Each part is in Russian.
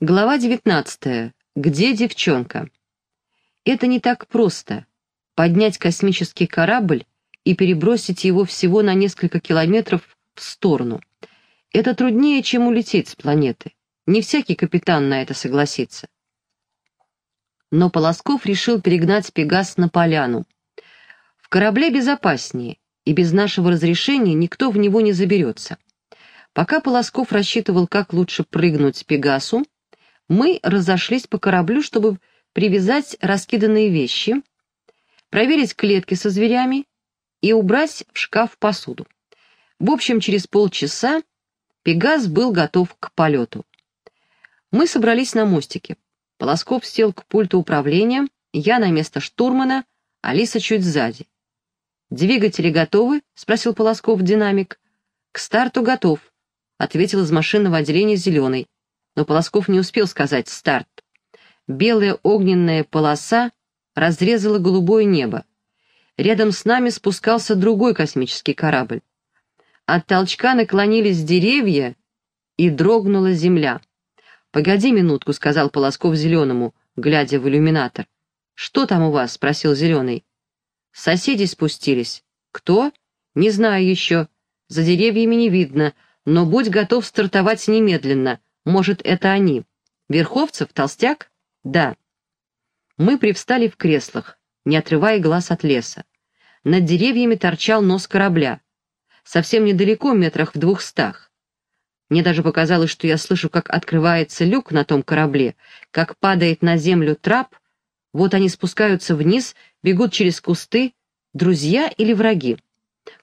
Глава 19. Где девчонка? Это не так просто — поднять космический корабль и перебросить его всего на несколько километров в сторону. Это труднее, чем улететь с планеты. Не всякий капитан на это согласится. Но Полосков решил перегнать Пегас на поляну. В корабле безопаснее, и без нашего разрешения никто в него не заберется. Пока Полосков рассчитывал, как лучше прыгнуть Пегасу, мы разошлись по кораблю, чтобы привязать раскиданные вещи, проверить клетки со зверями и убрать в шкаф посуду. В общем, через полчаса Пегас был готов к полету. Мы собрались на мостике. Полосков сел к пульту управления, я на место штурмана, Алиса чуть сзади. «Двигатели готовы?» — спросил Полосков в динамик. «К старту готов», — ответил из машинного отделения «Зеленый» но Полосков не успел сказать «старт». Белая огненная полоса разрезала голубое небо. Рядом с нами спускался другой космический корабль. От толчка наклонились деревья, и дрогнула земля. «Погоди минутку», — сказал Полосков Зеленому, глядя в иллюминатор. «Что там у вас?» — спросил Зеленый. «Соседи спустились». «Кто?» «Не знаю еще. За деревьями не видно, но будь готов стартовать немедленно. Может, это они? Верховцев, толстяк? Да. Мы привстали в креслах, не отрывая глаз от леса. Над деревьями торчал нос корабля. Совсем недалеко, метрах в двухстах. Мне даже показалось, что я слышу, как открывается люк на том корабле, как падает на землю трап. Вот они спускаются вниз, бегут через кусты. Друзья или враги?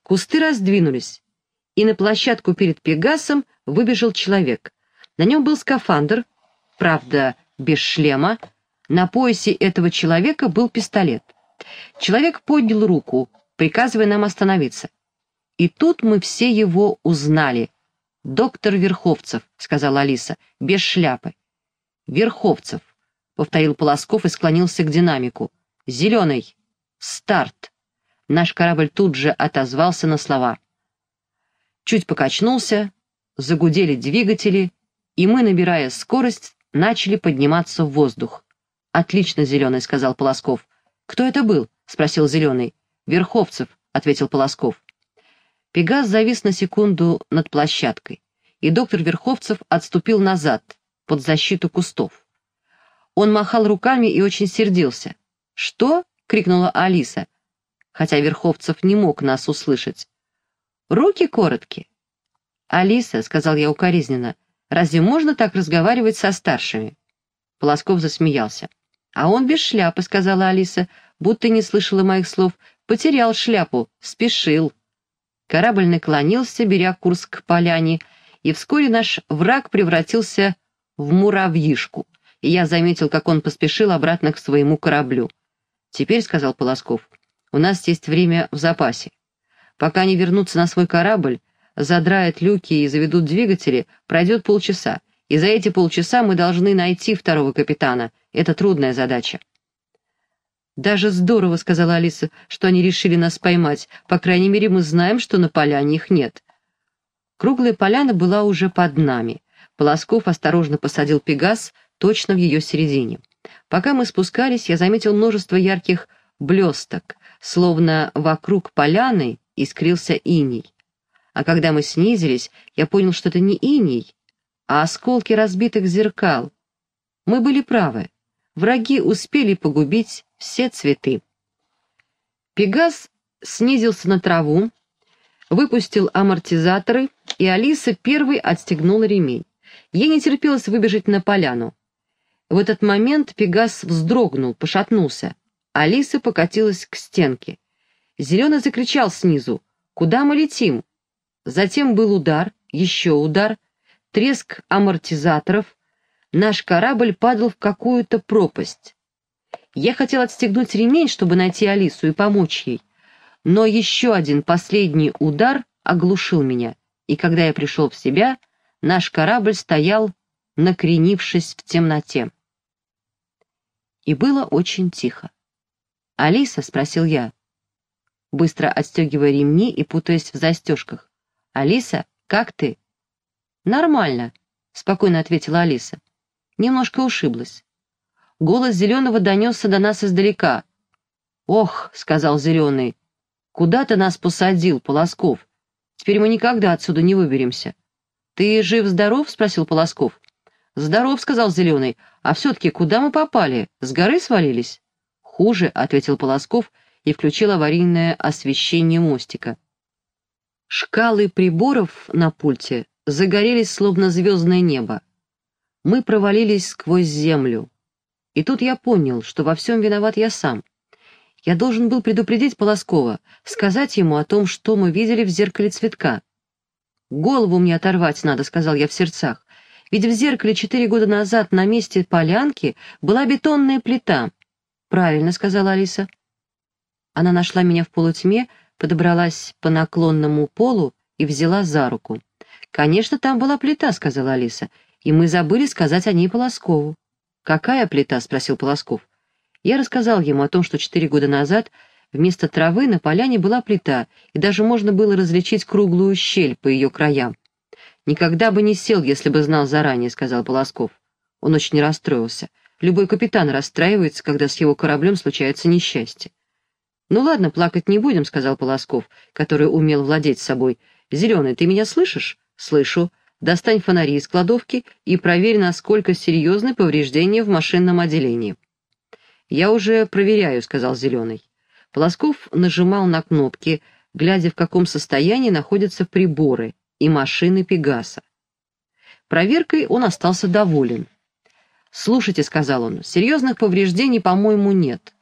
Кусты раздвинулись, и на площадку перед Пегасом выбежал человек. На нем был скафандр, правда, без шлема. На поясе этого человека был пистолет. Человек поднял руку, приказывая нам остановиться. И тут мы все его узнали. «Доктор Верховцев», — сказала Алиса, — «без шляпы». «Верховцев», — повторил Полосков и склонился к динамику. «Зеленый! Старт!» Наш корабль тут же отозвался на слова. Чуть покачнулся, загудели двигатели, и мы, набирая скорость, начали подниматься в воздух. «Отлично, Зеленый», — сказал Полосков. «Кто это был?» — спросил Зеленый. «Верховцев», — ответил Полосков. Пегас завис на секунду над площадкой, и доктор Верховцев отступил назад, под защиту кустов. Он махал руками и очень сердился. «Что?» — крикнула Алиса, хотя Верховцев не мог нас услышать. «Руки короткие». «Алиса», — сказал я укоризненно, — Разве можно так разговаривать со старшими?» Полосков засмеялся. «А он без шляпы», — сказала Алиса, будто не слышала моих слов. «Потерял шляпу, спешил». Корабль наклонился, беря курс к поляне, и вскоре наш враг превратился в муравьишку, и я заметил, как он поспешил обратно к своему кораблю. «Теперь», — сказал Полосков, — «у нас есть время в запасе. Пока они вернутся на свой корабль, задрают люки и заведут двигатели, пройдет полчаса, и за эти полчаса мы должны найти второго капитана. Это трудная задача. «Даже здорово», — сказала Алиса, — «что они решили нас поймать. По крайней мере, мы знаем, что на поляне их нет». Круглая поляна была уже под нами. Полосков осторожно посадил Пегас точно в ее середине. Пока мы спускались, я заметил множество ярких блесток, словно вокруг поляны искрился иней. А когда мы снизились, я понял, что это не иней, а осколки разбитых зеркал. Мы были правы. Враги успели погубить все цветы. Пегас снизился на траву, выпустил амортизаторы, и Алиса первой отстегнула ремень. Ей не терпелось выбежать на поляну. В этот момент Пегас вздрогнул, пошатнулся. Алиса покатилась к стенке. Зеленый закричал снизу. «Куда мы летим?» Затем был удар, еще удар, треск амортизаторов. Наш корабль падал в какую-то пропасть. Я хотел отстегнуть ремень, чтобы найти Алису и помочь ей. Но еще один последний удар оглушил меня, и когда я пришел в себя, наш корабль стоял, накренившись в темноте. И было очень тихо. «Алиса?» — спросил я, быстро отстегивая ремни и путаясь в застежках. «Алиса, как ты?» «Нормально», — спокойно ответила Алиса. Немножко ушиблась. Голос Зеленого донесся до нас издалека. «Ох», — сказал Зеленый, — «куда ты нас посадил, Полосков? Теперь мы никогда отсюда не выберемся». «Ты жив-здоров?» — спросил Полосков. «Здоров», — сказал Зеленый. «А все-таки куда мы попали? С горы свалились?» «Хуже», — ответил Полосков и включил аварийное освещение мостика. Шкалы приборов на пульте загорелись, словно звездное небо. Мы провалились сквозь землю. И тут я понял, что во всем виноват я сам. Я должен был предупредить Полоскова, сказать ему о том, что мы видели в зеркале цветка. «Голову мне оторвать надо», — сказал я в сердцах. «Ведь в зеркале четыре года назад на месте полянки была бетонная плита». «Правильно», — сказала Алиса. Она нашла меня в полутьме, подобралась по наклонному полу и взяла за руку. «Конечно, там была плита», — сказала Алиса, «и мы забыли сказать о ней Полоскову». «Какая плита?» — спросил Полосков. Я рассказал ему о том, что четыре года назад вместо травы на поляне была плита, и даже можно было различить круглую щель по ее краям. «Никогда бы не сел, если бы знал заранее», — сказал Полосков. Он очень расстроился. Любой капитан расстраивается, когда с его кораблем случается несчастье. «Ну ладно, плакать не будем», — сказал Полосков, который умел владеть собой. «Зеленый, ты меня слышишь?» «Слышу достань фонари из кладовки и проверь, насколько серьезны повреждения в машинном отделении». «Я уже проверяю», — сказал Зеленый. Полосков нажимал на кнопки, глядя, в каком состоянии находятся приборы и машины Пегаса. Проверкой он остался доволен. «Слушайте», — сказал он, — «серьезных повреждений, по-моему, нет.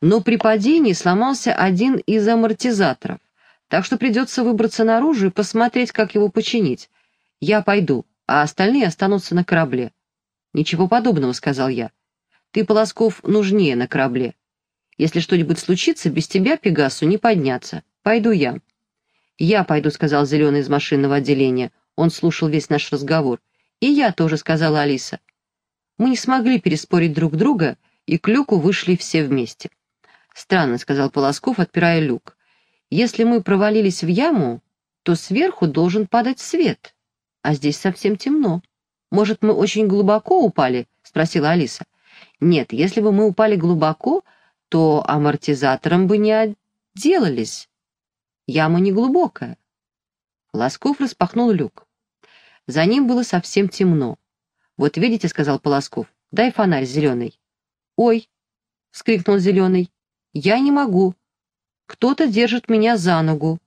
Но при падении сломался один из амортизаторов, так что придется выбраться наружу и посмотреть, как его починить. «Я пойду, а остальные останутся на корабле». «Ничего подобного», — сказал я. «Ты, Полосков, нужнее на корабле. Если что-нибудь случится, без тебя, Пегасу, не подняться. Пойду я». «Я пойду», — сказал Зеленый из машинного отделения. Он слушал весь наш разговор. «И я тоже», — сказала Алиса. Мы не смогли переспорить друг друга, и к люку вышли все вместе. «Странно», — сказал Полосков, отпирая люк. «Если мы провалились в яму, то сверху должен падать свет» а здесь совсем темно. Может, мы очень глубоко упали?» — спросила Алиса. «Нет, если бы мы упали глубоко, то амортизатором бы не отделались. Яма не глубокая». Полосков распахнул люк. За ним было совсем темно. «Вот видите», — сказал Полосков, — «дай фонарь зеленый». «Ой!» — вскрикнул зеленый. «Я не могу. Кто-то держит меня за ногу».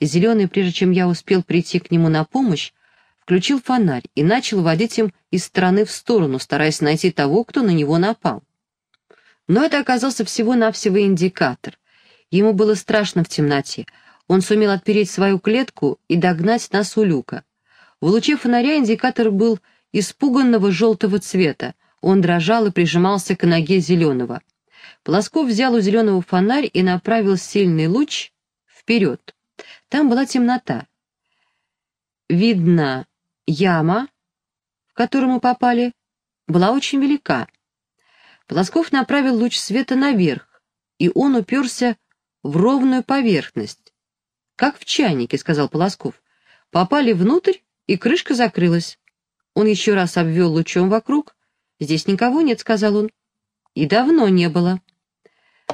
Зеленый, прежде чем я успел прийти к нему на помощь, включил фонарь и начал водить им из стороны в сторону, стараясь найти того, кто на него напал. Но это оказался всего-навсего индикатор. Ему было страшно в темноте. Он сумел отпереть свою клетку и догнать нас у люка. В луче фонаря индикатор был испуганного желтого цвета. Он дрожал и прижимался к ноге зеленого. Полосков взял у зеленого фонарь и направил сильный луч вперед. Там была темнота. Видно, яма, в которую мы попали, была очень велика. Полосков направил луч света наверх, и он уперся в ровную поверхность. «Как в чайнике», — сказал Полосков. «Попали внутрь, и крышка закрылась». Он еще раз обвел лучом вокруг. «Здесь никого нет», — сказал он. «И давно не было».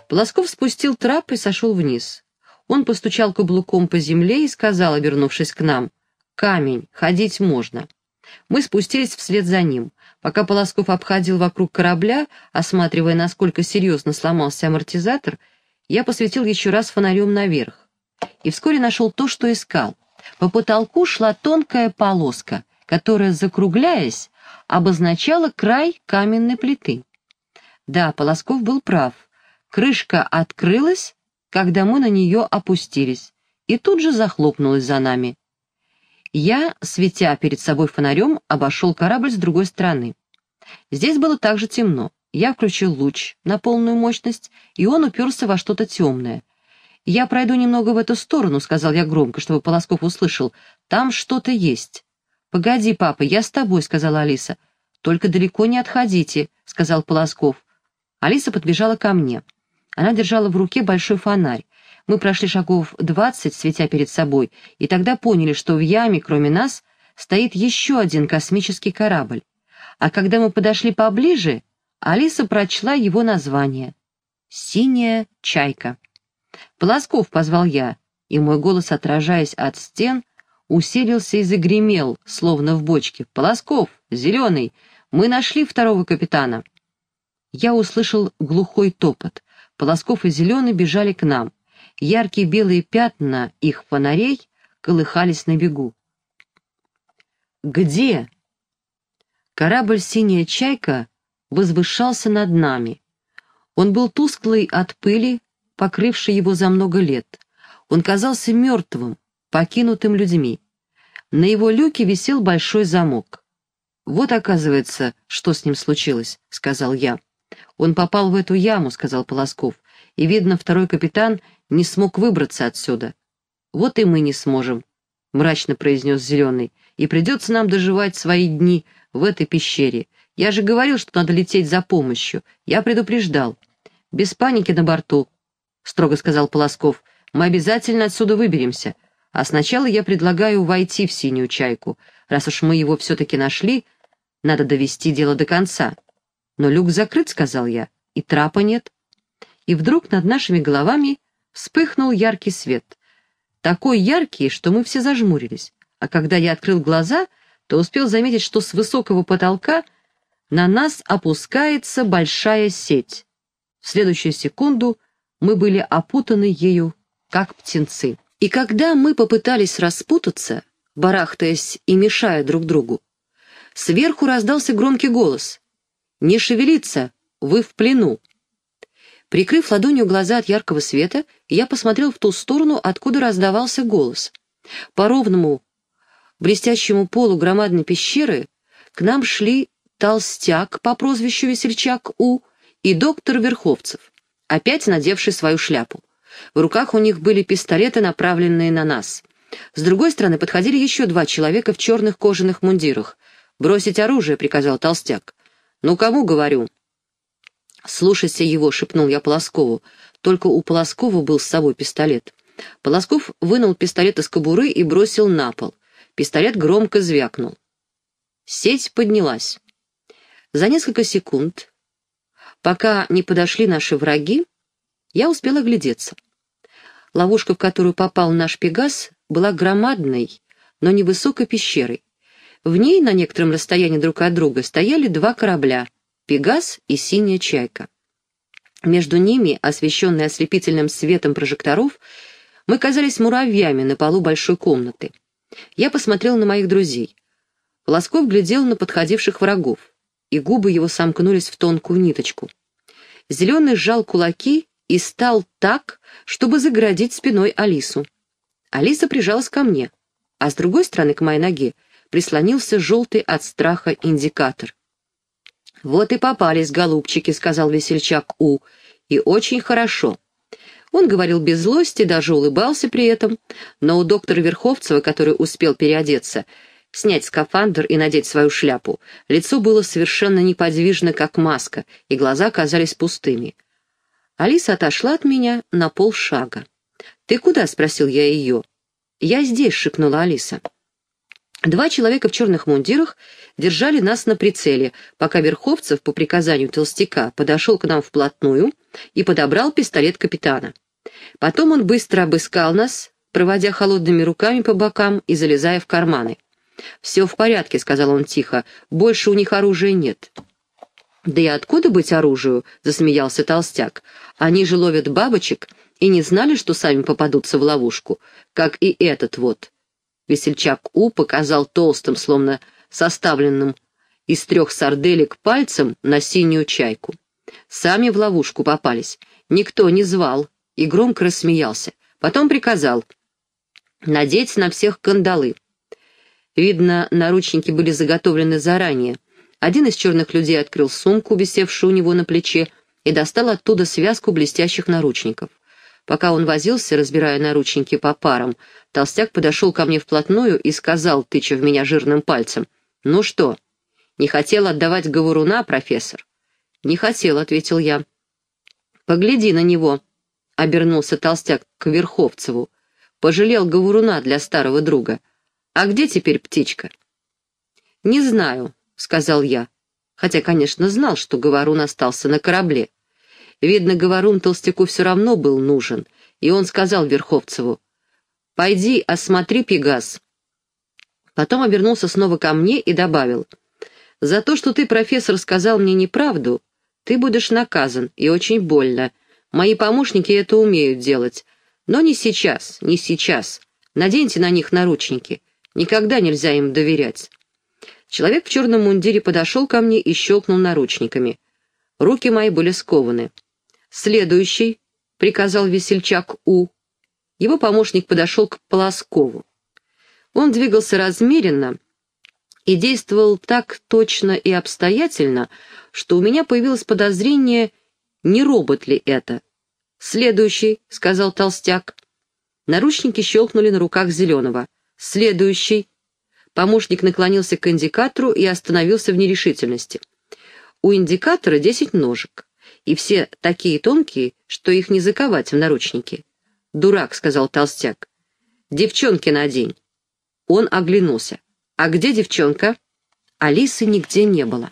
Полосков спустил трап и сошел вниз. Он постучал каблуком по земле и сказал, обернувшись к нам, «Камень, ходить можно». Мы спустились вслед за ним. Пока Полосков обходил вокруг корабля, осматривая, насколько серьезно сломался амортизатор, я посветил еще раз фонарем наверх. И вскоре нашел то, что искал. По потолку шла тонкая полоска, которая, закругляясь, обозначала край каменной плиты. Да, Полосков был прав. Крышка открылась, когда мы на нее опустились, и тут же захлопнулась за нами. Я, светя перед собой фонарем, обошел корабль с другой стороны. Здесь было также темно. Я включил луч на полную мощность, и он уперся во что-то темное. «Я пройду немного в эту сторону», — сказал я громко, чтобы Полосков услышал. «Там что-то есть». «Погоди, папа, я с тобой», — сказала Алиса. «Только далеко не отходите», — сказал Полосков. Алиса подбежала ко мне. Она держала в руке большой фонарь. Мы прошли шагов двадцать, светя перед собой, и тогда поняли, что в яме, кроме нас, стоит еще один космический корабль. А когда мы подошли поближе, Алиса прочла его название. «Синяя чайка». «Полосков», — позвал я, и мой голос, отражаясь от стен, усилился и загремел, словно в бочке. «Полосков! Зеленый! Мы нашли второго капитана!» Я услышал глухой топот. Полосков и Зеленый бежали к нам. Яркие белые пятна их фонарей колыхались на бегу. «Где?» Корабль «Синяя чайка» возвышался над нами. Он был тусклый от пыли, покрывшей его за много лет. Он казался мертвым, покинутым людьми. На его люке висел большой замок. «Вот, оказывается, что с ним случилось», — сказал я. «Он попал в эту яму», — сказал Полосков, «и, видно, второй капитан не смог выбраться отсюда». «Вот и мы не сможем», — мрачно произнес Зеленый, «и придется нам доживать свои дни в этой пещере. Я же говорил, что надо лететь за помощью. Я предупреждал. Без паники на борту», — строго сказал Полосков. «Мы обязательно отсюда выберемся. А сначала я предлагаю войти в синюю чайку. Раз уж мы его все-таки нашли, надо довести дело до конца. Но люк закрыт, сказал я, и трапа нет. И вдруг над нашими головами вспыхнул яркий свет. Такой яркий, что мы все зажмурились. А когда я открыл глаза, то успел заметить, что с высокого потолка на нас опускается большая сеть. В следующую секунду мы были опутаны ею, как птенцы. И когда мы попытались распутаться, барахтаясь и мешая друг другу, сверху раздался громкий голос. «Не шевелиться! Вы в плену!» Прикрыв ладонью глаза от яркого света, я посмотрел в ту сторону, откуда раздавался голос. По ровному, блестящему полу громадной пещеры к нам шли толстяк по прозвищу Весельчак У и доктор Верховцев, опять надевший свою шляпу. В руках у них были пистолеты, направленные на нас. С другой стороны подходили еще два человека в черных кожаных мундирах. «Бросить оружие», — приказал толстяк. «Ну, кому говорю?» «Слушайся его», — шепнул я Полоскову. Только у Полоскова был с собой пистолет. Полосков вынул пистолет из кобуры и бросил на пол. Пистолет громко звякнул. Сеть поднялась. За несколько секунд, пока не подошли наши враги, я успел оглядеться. Ловушка, в которую попал наш Пегас, была громадной, но невысокой пещерой. В ней, на некотором расстоянии друг от друга, стояли два корабля — Пегас и Синяя Чайка. Между ними, освещенные ослепительным светом прожекторов, мы казались муравьями на полу большой комнаты. Я посмотрел на моих друзей. Полосков глядел на подходивших врагов, и губы его сомкнулись в тонкую ниточку. Зеленый сжал кулаки и стал так, чтобы заградить спиной Алису. Алиса прижалась ко мне, а с другой стороны к моей ноге прислонился желтый от страха индикатор. «Вот и попались, голубчики», — сказал весельчак У, — «и очень хорошо». Он говорил без злости, даже улыбался при этом, но у доктора Верховцева, который успел переодеться, снять скафандр и надеть свою шляпу, лицо было совершенно неподвижно, как маска, и глаза казались пустыми. Алиса отошла от меня на полшага. «Ты куда?» — спросил я ее. «Я здесь», — шикнула Алиса. Два человека в черных мундирах держали нас на прицеле, пока Верховцев по приказанию толстяка подошел к нам вплотную и подобрал пистолет капитана. Потом он быстро обыскал нас, проводя холодными руками по бокам и залезая в карманы. «Все в порядке», — сказал он тихо, — «больше у них оружия нет». «Да и откуда быть оружию?» — засмеялся толстяк. «Они же ловят бабочек и не знали, что сами попадутся в ловушку, как и этот вот». Весельчак У показал толстым, словно составленным из трех сарделек пальцем на синюю чайку. Сами в ловушку попались. Никто не звал и громко рассмеялся. Потом приказал надеть на всех кандалы. Видно, наручники были заготовлены заранее — один из черных людей открыл сумку, висевшую у него на плече, и достал оттуда связку блестящих наручников. Пока он возился, разбирая наручники по парам, толстяк подошел ко мне вплотную и сказал, тыча в меня жирным пальцем, «Ну что, не хотел отдавать говоруна, профессор?» «Не хотел», — ответил я. «Погляди на него», — обернулся толстяк к Верховцеву. «Пожалел говоруна для старого друга. А где теперь птичка?» «Не знаю», — сказал я. хотя, конечно, знал, что Говорун остался на корабле. Видно, Говорун толстяку все равно был нужен, и он сказал Верховцеву, «Пойди, осмотри Пегас». Потом обернулся снова ко мне и добавил, «За то, что ты, профессор, сказал мне неправду, ты будешь наказан, и очень больно. Мои помощники это умеют делать. Но не сейчас, не сейчас. Наденьте на них наручники. Никогда нельзя им доверять». Человек в черном мундире подошел ко мне и щелкнул наручниками. Руки мои были скованы. «Следующий», — приказал весельчак У. Его помощник подошел к Полоскову. Он двигался размеренно и действовал так точно и обстоятельно, что у меня появилось подозрение, не робот ли это. «Следующий», — сказал толстяк. Наручники щелкнули на руках Зеленого. «Следующий». Помощник наклонился к индикатору и остановился в нерешительности. У индикатора десять ножек, и все такие тонкие, что их не заковать в наручники. «Дурак», — сказал толстяк. «Девчонки надень». Он оглянулся. «А где девчонка?» Алисы нигде не было.